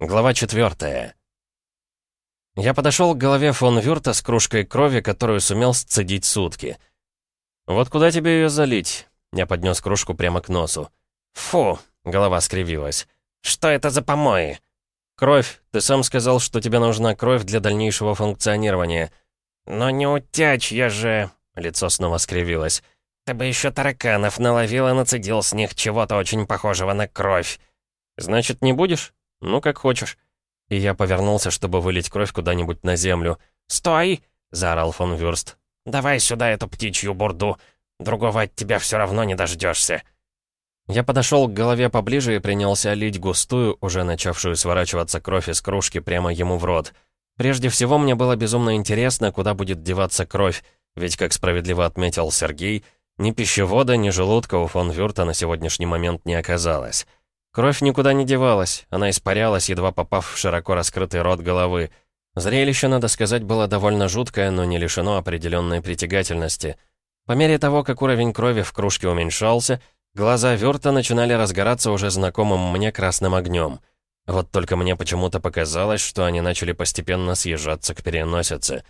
Глава 4. Я подошел к голове фон Вюрта с кружкой крови, которую сумел сцедить сутки. «Вот куда тебе ее залить?» Я поднес кружку прямо к носу. «Фу!» — голова скривилась. «Что это за помои?» «Кровь. Ты сам сказал, что тебе нужна кровь для дальнейшего функционирования». «Но не утячь, я же...» Лицо снова скривилось. «Ты бы еще тараканов наловил и нацедил с них чего-то очень похожего на кровь». «Значит, не будешь?» «Ну, как хочешь». И я повернулся, чтобы вылить кровь куда-нибудь на землю. «Стой!» — заорал фон Вюрст. «Давай сюда эту птичью бурду. Другого от тебя все равно не дождешься. Я подошел к голове поближе и принялся лить густую, уже начавшую сворачиваться кровь из кружки прямо ему в рот. Прежде всего, мне было безумно интересно, куда будет деваться кровь, ведь, как справедливо отметил Сергей, ни пищевода, ни желудка у фон Вюрта на сегодняшний момент не оказалось. Кровь никуда не девалась, она испарялась, едва попав в широко раскрытый рот головы. Зрелище, надо сказать, было довольно жуткое, но не лишено определенной притягательности. По мере того, как уровень крови в кружке уменьшался, глаза Вёрта начинали разгораться уже знакомым мне красным огнем. Вот только мне почему-то показалось, что они начали постепенно съезжаться к переносице.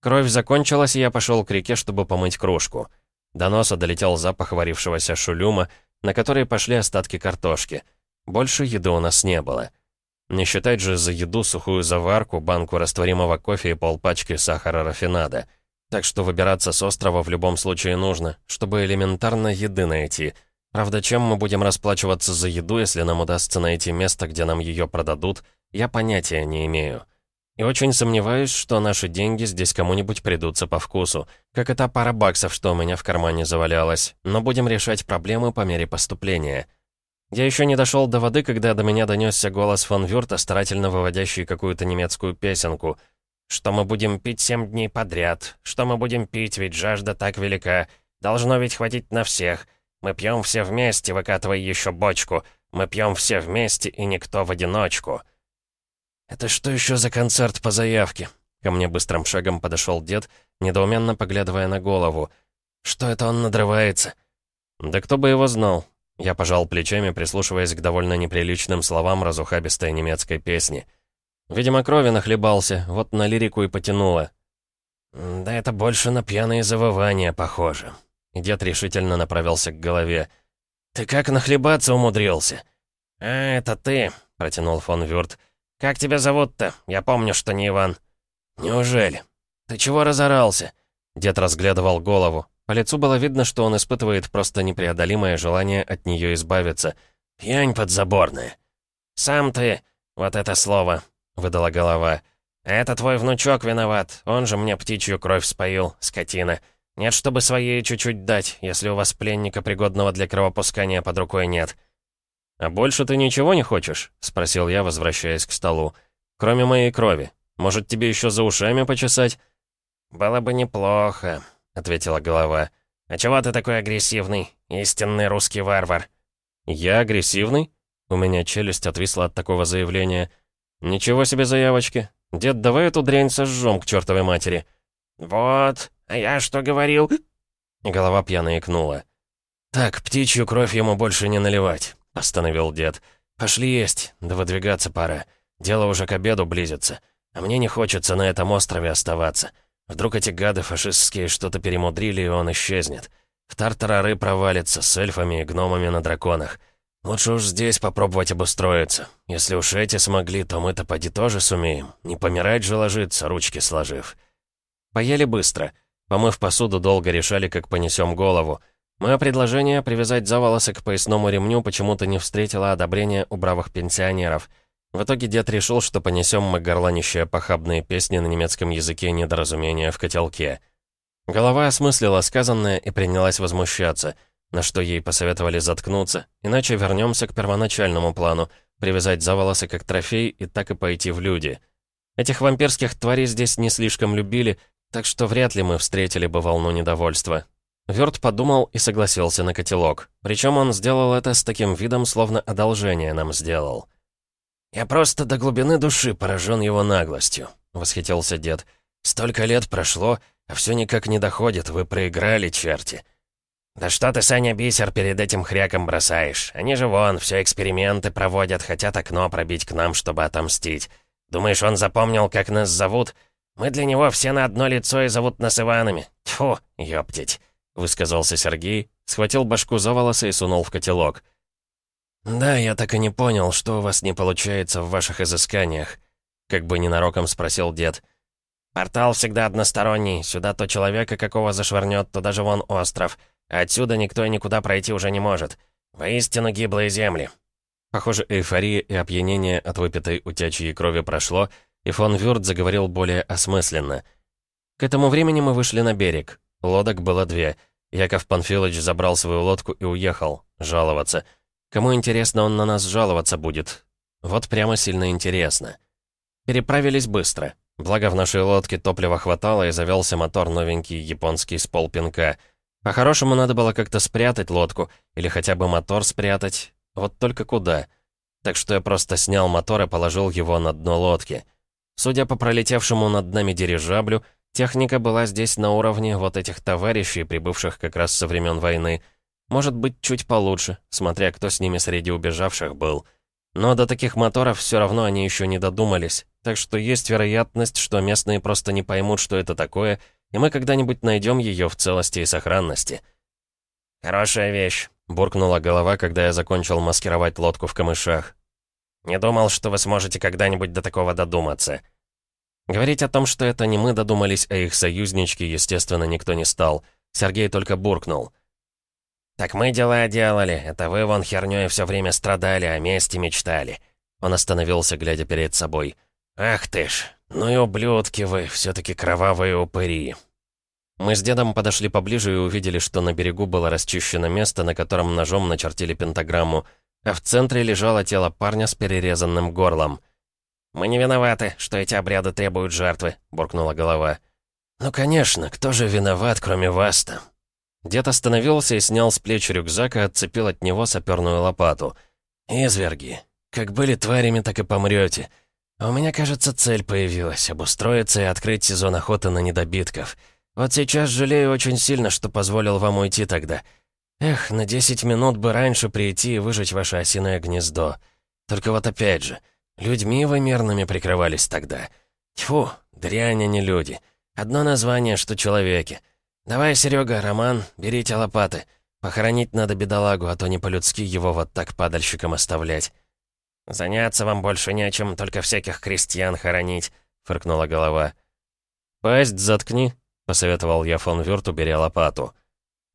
Кровь закончилась, и я пошел к реке, чтобы помыть кружку. До носа долетел запах варившегося шулюма, на который пошли остатки картошки — больше еды у нас не было. Не считать же за еду сухую заварку, банку растворимого кофе и полпачки сахара рафинада. Так что выбираться с острова в любом случае нужно, чтобы элементарно еды найти. Правда, чем мы будем расплачиваться за еду, если нам удастся найти место, где нам ее продадут, я понятия не имею. И очень сомневаюсь, что наши деньги здесь кому-нибудь придутся по вкусу, как и пара баксов, что у меня в кармане завалялась, но будем решать проблемы по мере поступления. Я еще не дошел до воды, когда до меня донесся голос фон Вюрта, старательно выводящий какую-то немецкую песенку. «Что мы будем пить семь дней подряд? Что мы будем пить, ведь жажда так велика? Должно ведь хватить на всех. Мы пьем все вместе, выкатывая еще бочку. Мы пьем все вместе, и никто в одиночку». «Это что еще за концерт по заявке?» Ко мне быстрым шагом подошел дед, недоуменно поглядывая на голову. «Что это он надрывается?» «Да кто бы его знал. Я пожал плечами, прислушиваясь к довольно неприличным словам разухабистой немецкой песни. Видимо, крови нахлебался, вот на лирику и потянуло. «Да это больше на пьяные завывания похоже». Дед решительно направился к голове. «Ты как нахлебаться умудрился?» «А, это ты», — протянул фон Вюрт. «Как тебя зовут-то? Я помню, что не Иван». «Неужели? Ты чего разорался?» Дед разглядывал голову. По лицу было видно, что он испытывает просто непреодолимое желание от нее избавиться. «Пьянь подзаборная». «Сам ты...» «Вот это слово», — выдала голова. «Это твой внучок виноват. Он же мне птичью кровь споил, скотина. Нет, чтобы своей чуть-чуть дать, если у вас пленника, пригодного для кровопускания, под рукой нет». «А больше ты ничего не хочешь?» — спросил я, возвращаясь к столу. «Кроме моей крови. Может, тебе еще за ушами почесать?» «Было бы неплохо», ответила голова. «А чего ты такой агрессивный? Истинный русский варвар». «Я агрессивный?» У меня челюсть отвисла от такого заявления. «Ничего себе заявочки. Дед, давай эту дрянь сожжем к чертовой матери». «Вот, а я что говорил?» Голова пьяно икнула. «Так, птичью кровь ему больше не наливать», — постановил дед. «Пошли есть, да выдвигаться пора. Дело уже к обеду близится. А мне не хочется на этом острове оставаться. Вдруг эти гады фашистские что-то перемудрили, и он исчезнет. В Тартарары провалится с эльфами и гномами на драконах. Лучше уж здесь попробовать обустроиться. Если уж эти смогли, то мы-то поди тоже сумеем. Не помирать же ложиться, ручки сложив. Поели быстро. Помыв посуду, долго решали, как понесем голову. Мое предложение привязать за волосы к поясному ремню почему-то не встретило одобрения у бравых пенсионеров — в итоге дед решил, что понесем мы горланищие похабные песни на немецком языке недоразумения в котелке. Голова осмыслила сказанное и принялась возмущаться, на что ей посоветовали заткнуться, иначе вернемся к первоначальному плану, привязать за волосы как трофей и так и пойти в люди. Этих вампирских тварей здесь не слишком любили, так что вряд ли мы встретили бы волну недовольства. Вёрт подумал и согласился на котелок. Причем он сделал это с таким видом, словно одолжение нам сделал. «Я просто до глубины души поражен его наглостью», — восхитился дед. «Столько лет прошло, а все никак не доходит, вы проиграли, черти». «Да что ты, Саня, бисер перед этим хряком бросаешь? Они же вон, все эксперименты проводят, хотят окно пробить к нам, чтобы отомстить. Думаешь, он запомнил, как нас зовут? Мы для него все на одно лицо и зовут нас Иванами. Тьфу, ёптить!» — высказался Сергей, схватил башку за волосы и сунул в котелок. «Да, я так и не понял, что у вас не получается в ваших изысканиях», — как бы ненароком спросил дед. «Портал всегда односторонний. Сюда то человека какого зашвырнет, то даже вон остров. Отсюда никто и никуда пройти уже не может. Воистину гиблые земли». Похоже, эйфория и опьянение от выпитой утячьей крови прошло, и фон Вюрт заговорил более осмысленно. К этому времени мы вышли на берег. Лодок было две. Яков Панфилович забрал свою лодку и уехал. Жаловаться. Кому интересно, он на нас жаловаться будет. Вот прямо сильно интересно. Переправились быстро. Благо в нашей лодке топлива хватало и завелся мотор новенький японский с полпинка — по-хорошему, надо было как-то спрятать лодку, или хотя бы мотор спрятать. Вот только куда? Так что я просто снял мотор и положил его на дно лодки. Судя по пролетевшему над нами дирижаблю, техника была здесь на уровне вот этих товарищей, прибывших как раз со времен войны. Может быть, чуть получше, смотря кто с ними среди убежавших был. Но до таких моторов все равно они еще не додумались, так что есть вероятность, что местные просто не поймут, что это такое — и мы когда-нибудь найдем ее в целости и сохранности». «Хорошая вещь», — буркнула голова, когда я закончил маскировать лодку в камышах. «Не думал, что вы сможете когда-нибудь до такого додуматься». Говорить о том, что это не мы додумались, а их союзнички, естественно, никто не стал. Сергей только буркнул. «Так мы дела делали, это вы вон хернёй все время страдали, о мести мечтали». Он остановился, глядя перед собой. «Ах ты ж, ну и ублюдки вы, все таки кровавые упыри». Мы с дедом подошли поближе и увидели, что на берегу было расчищено место, на котором ножом начертили пентаграмму, а в центре лежало тело парня с перерезанным горлом. «Мы не виноваты, что эти обряды требуют жертвы», — буркнула голова. «Ну, конечно, кто же виноват, кроме вас-то?» Дед остановился и снял с плеч рюкзак и отцепил от него саперную лопату. «Изверги, как были тварями, так и помрете. «У меня, кажется, цель появилась — обустроиться и открыть сезон охоты на недобитков. Вот сейчас жалею очень сильно, что позволил вам уйти тогда. Эх, на 10 минут бы раньше прийти и выжить ваше осиное гнездо. Только вот опять же, людьми вы мирными прикрывались тогда. Тьфу, дрянь, а не люди. Одно название, что человеки. Давай, Серега, Роман, берите лопаты. Похоронить надо бедолагу, а то не по-людски его вот так падальщиком оставлять». «Заняться вам больше нечем, только всяких крестьян хоронить», — фыркнула голова. «Пасть заткни», — посоветовал я фон Вюрту, беря лопату.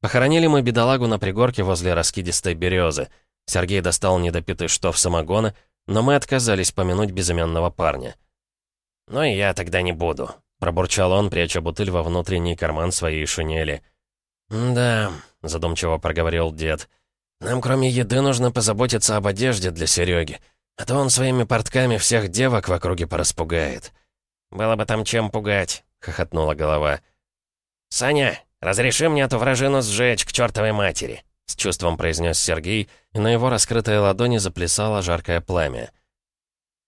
Похоронили мы бедолагу на пригорке возле раскидистой березы. Сергей достал недопитый штоф самогона, но мы отказались помянуть безымянного парня. «Ну и я тогда не буду», — пробурчал он, пряча бутыль во внутренний карман своей шинели. «Да», — задумчиво проговорил дед, — «нам кроме еды нужно позаботиться об одежде для Сереги. А то он своими портками всех девок в округе пораспугает. «Было бы там чем пугать», — хохотнула голова. «Саня, разреши мне эту вражину сжечь к чертовой матери», — с чувством произнес Сергей, и на его раскрытой ладони заплясало жаркое пламя.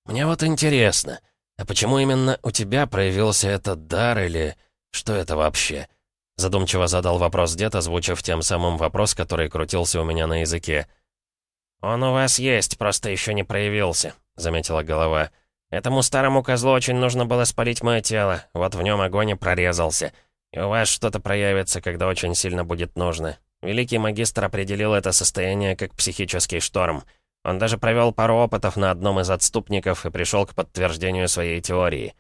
«Мне вот интересно, а почему именно у тебя проявился этот дар или... Что это вообще?» Задумчиво задал вопрос дед, озвучив тем самым вопрос, который крутился у меня на языке. «Он у вас есть, просто еще не проявился», — заметила голова. «Этому старому козлу очень нужно было спалить мое тело, вот в нем огонь и прорезался. И у вас что-то проявится, когда очень сильно будет нужно. Великий магистр определил это состояние как психический шторм. Он даже провел пару опытов на одном из отступников и пришел к подтверждению своей теории».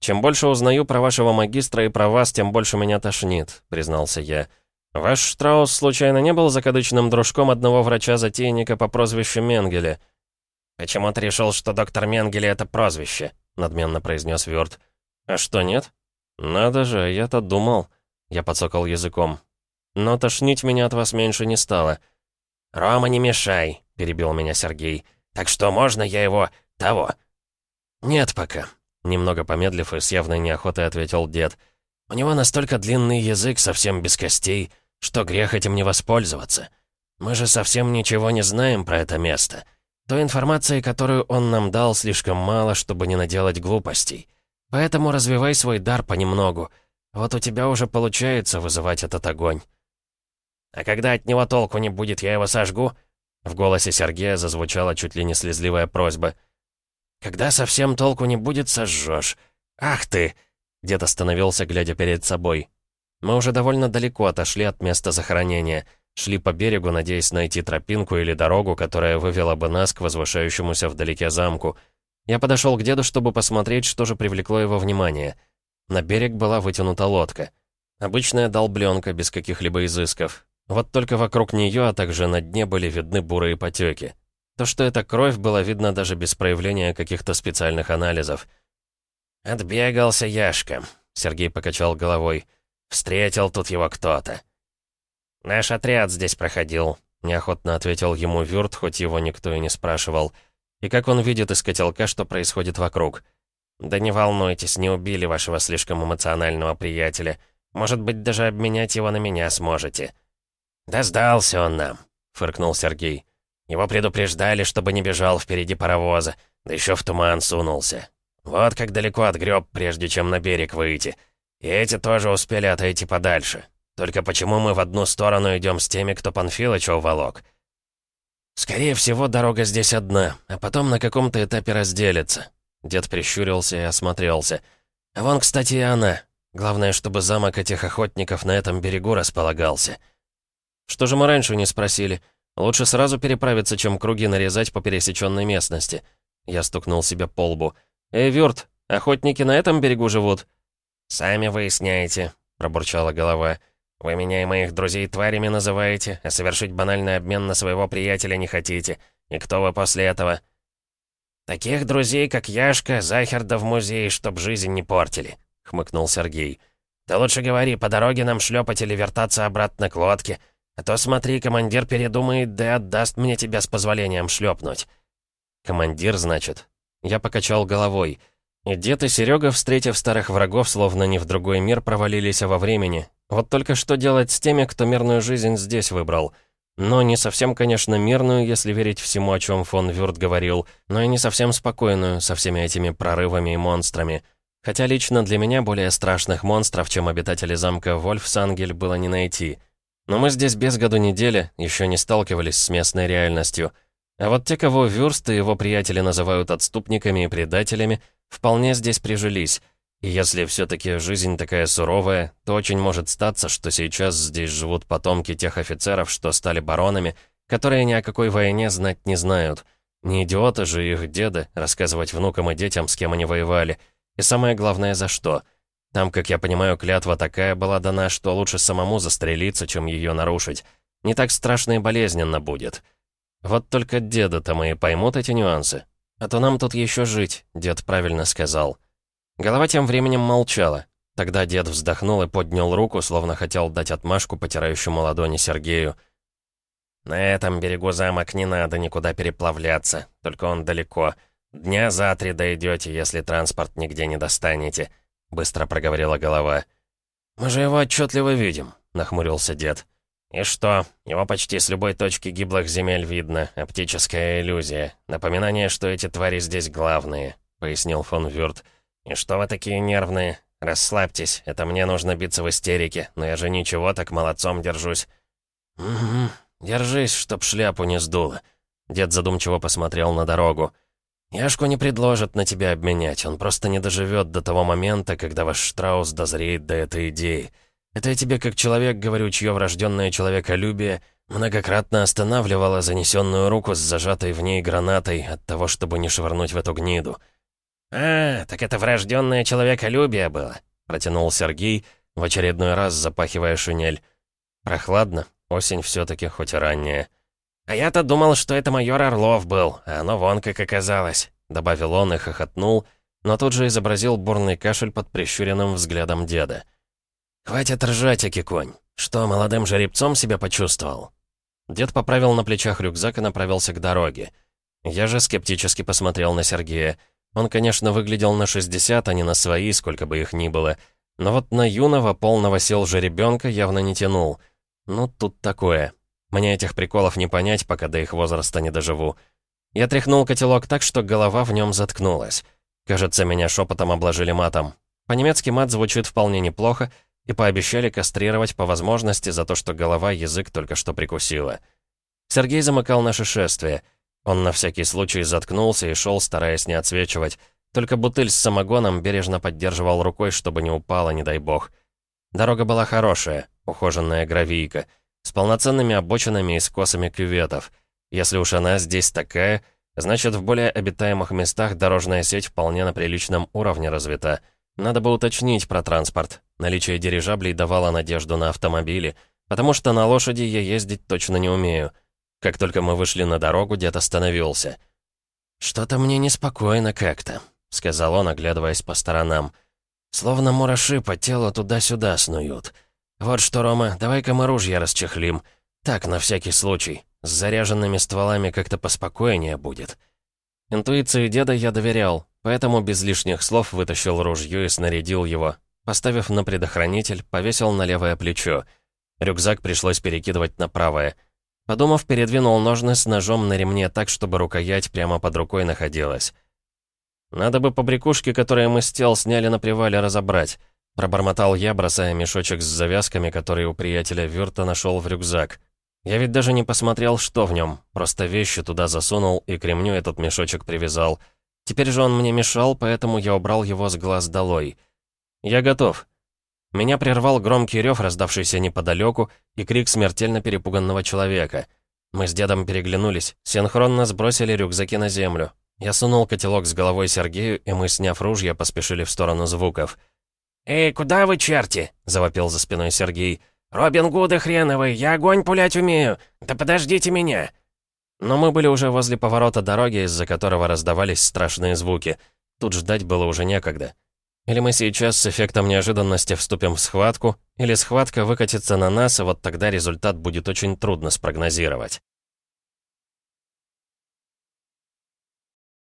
«Чем больше узнаю про вашего магистра и про вас, тем больше меня тошнит», — признался я. «Ваш Штраус случайно не был закадычным дружком одного врача-затейника по прозвищу Менгеле?» «Почему ты решил, что доктор Менгеле — это прозвище?» — надменно произнес Вёрт. «А что, нет?» «Надо же, я-то думал...» Я подсокал языком. «Но тошнить меня от вас меньше не стало». «Рома, не мешай», — перебил меня Сергей. «Так что, можно я его... того?» «Нет пока», — немного помедлив и с явной неохотой ответил дед. «У него настолько длинный язык, совсем без костей, что грех этим не воспользоваться. Мы же совсем ничего не знаем про это место. Той информации, которую он нам дал, слишком мало, чтобы не наделать глупостей. Поэтому развивай свой дар понемногу. Вот у тебя уже получается вызывать этот огонь». А когда от него толку не будет, я его сожгу?» В голосе Сергея зазвучала чуть ли не слезливая просьба. «Когда совсем толку не будет, сожжешь. Ах ты!» Дед остановился, глядя перед собой. Мы уже довольно далеко отошли от места захоронения. Шли по берегу, надеясь найти тропинку или дорогу, которая вывела бы нас к возвышающемуся вдалеке замку. Я подошел к деду, чтобы посмотреть, что же привлекло его внимание. На берег была вытянута лодка. Обычная долбленка, без каких-либо изысков. Вот только вокруг нее, а также на дне были видны бурые потеки. То, что это кровь, было видно даже без проявления каких-то специальных анализов. «Отбегался Яшка», — Сергей покачал головой. «Встретил тут его кто-то». «Наш отряд здесь проходил», — неохотно ответил ему Вюрт, хоть его никто и не спрашивал. «И как он видит из котелка, что происходит вокруг?» «Да не волнуйтесь, не убили вашего слишком эмоционального приятеля. Может быть, даже обменять его на меня сможете». «Да сдался он нам», — фыркнул Сергей. «Его предупреждали, чтобы не бежал впереди паровоза, да еще в туман сунулся. Вот как далеко отгреб, прежде чем на берег выйти. И эти тоже успели отойти подальше. Только почему мы в одну сторону идем с теми, кто Панфилыча уволок? Скорее всего, дорога здесь одна, а потом на каком-то этапе разделится. Дед прищурился и осмотрелся. А вон, кстати, и она. Главное, чтобы замок этих охотников на этом берегу располагался. Что же мы раньше не спросили? Лучше сразу переправиться, чем круги нарезать по пересеченной местности. Я стукнул себя по лбу. «Эй, Вюрт, охотники на этом берегу живут?» «Сами выясняете», — пробурчала голова. Вы меня и моих друзей тварями называете, а совершить банальный обмен на своего приятеля не хотите. И кто вы после этого?» «Таких друзей, как Яшка, Захерда в музей, чтоб жизнь не портили», — хмыкнул Сергей. «Ты лучше говори, по дороге нам шлепать или вертаться обратно к лодке. А то смотри, командир передумает, да отдаст мне тебя с позволением шлепнуть». «Командир, значит?» Я покачал головой. И дед и Серега, встретив старых врагов, словно не в другой мир, провалились во времени. Вот только что делать с теми, кто мирную жизнь здесь выбрал? Но не совсем, конечно, мирную, если верить всему, о чем фон Вюрт говорил, но и не совсем спокойную, со всеми этими прорывами и монстрами. Хотя лично для меня более страшных монстров, чем обитатели замка Вольфсангель, было не найти. Но мы здесь без году недели, еще не сталкивались с местной реальностью. А вот те, кого Вюрст и его приятели называют отступниками и предателями, вполне здесь прижились. И если все-таки жизнь такая суровая, то очень может статься, что сейчас здесь живут потомки тех офицеров, что стали баронами, которые ни о какой войне знать не знают. Не идиоты же их деды рассказывать внукам и детям, с кем они воевали. И самое главное, за что. Там, как я понимаю, клятва такая была дана, что лучше самому застрелиться, чем ее нарушить. Не так страшно и болезненно будет. Вот только деды-то мои поймут эти нюансы. «А то нам тут еще жить», — дед правильно сказал. Голова тем временем молчала. Тогда дед вздохнул и поднял руку, словно хотел дать отмашку потирающему ладони Сергею. «На этом берегу замок не надо никуда переплавляться, только он далеко. Дня за три дойдете, если транспорт нигде не достанете», — быстро проговорила голова. «Мы же его отчетливо видим», — нахмурился дед. «И что? Его почти с любой точки гиблых земель видно. Оптическая иллюзия. Напоминание, что эти твари здесь главные», — пояснил фон Вюрт. «И что вы такие нервные? Расслабьтесь, это мне нужно биться в истерике, но я же ничего, так молодцом держусь». «Угу, держись, чтоб шляпу не сдуло». Дед задумчиво посмотрел на дорогу. «Яшку не предложат на тебя обменять, он просто не доживет до того момента, когда ваш Штраус дозреет до этой идеи». Это я тебе как человек говорю, чье врожденное человеколюбие многократно останавливало занесенную руку с зажатой в ней гранатой от того, чтобы не швырнуть в эту гниду. «А, так это врожденное человеколюбие было», — протянул Сергей, в очередной раз запахивая шинель. «Прохладно, осень все-таки хоть и ранняя». «А я-то думал, что это майор Орлов был, а оно вон как оказалось», — добавил он и хохотнул, но тут же изобразил бурный кашель под прищуренным взглядом деда. «Хватит ржать, Акиконь. Что, молодым жеребцом себя почувствовал?» Дед поправил на плечах рюкзак и направился к дороге. Я же скептически посмотрел на Сергея. Он, конечно, выглядел на 60, а не на свои, сколько бы их ни было. Но вот на юного, полного сил жеребенка явно не тянул. Ну, тут такое. Мне этих приколов не понять, пока до их возраста не доживу. Я тряхнул котелок так, что голова в нем заткнулась. Кажется, меня шепотом обложили матом. По-немецки мат звучит вполне неплохо, и пообещали кастрировать по возможности за то, что голова язык только что прикусила. Сергей замыкал наше шествие. Он на всякий случай заткнулся и шел, стараясь не отсвечивать. Только бутыль с самогоном бережно поддерживал рукой, чтобы не упала, не дай бог. Дорога была хорошая, ухоженная гравийка, с полноценными обочинами и скосами кюветов. Если уж она здесь такая, значит, в более обитаемых местах дорожная сеть вполне на приличном уровне развита. Надо бы уточнить про транспорт. Наличие дирижаблей давало надежду на автомобили, потому что на лошади я ездить точно не умею. Как только мы вышли на дорогу, дед остановился. «Что-то мне неспокойно как-то», — сказал он, оглядываясь по сторонам. «Словно мураши по телу туда-сюда снуют. Вот что, Рома, давай-ка мы ружья расчехлим. Так, на всякий случай. С заряженными стволами как-то поспокойнее будет». Интуиции деда я доверял, поэтому без лишних слов вытащил ружье и снарядил его. Поставив на предохранитель, повесил на левое плечо. Рюкзак пришлось перекидывать на правое. Подумав, передвинул ножны с ножом на ремне так, чтобы рукоять прямо под рукой находилась. «Надо бы побрякушки, которые мы с тел сняли на привале, разобрать», пробормотал я, бросая мешочек с завязками, который у приятеля Вюрта нашел в рюкзак. Я ведь даже не посмотрел, что в нем, просто вещи туда засунул и к ремню этот мешочек привязал. Теперь же он мне мешал, поэтому я убрал его с глаз долой. «Я готов». Меня прервал громкий рев, раздавшийся неподалеку, и крик смертельно перепуганного человека. Мы с дедом переглянулись, синхронно сбросили рюкзаки на землю. Я сунул котелок с головой Сергею, и мы, сняв ружья, поспешили в сторону звуков. «Эй, куда вы, черти?» — завопил за спиной Сергей. «Робин Гуды хреновый, я огонь пулять умею! Да подождите меня!» Но мы были уже возле поворота дороги, из-за которого раздавались страшные звуки. Тут ждать было уже некогда. Или мы сейчас с эффектом неожиданности вступим в схватку, или схватка выкатится на нас, и вот тогда результат будет очень трудно спрогнозировать.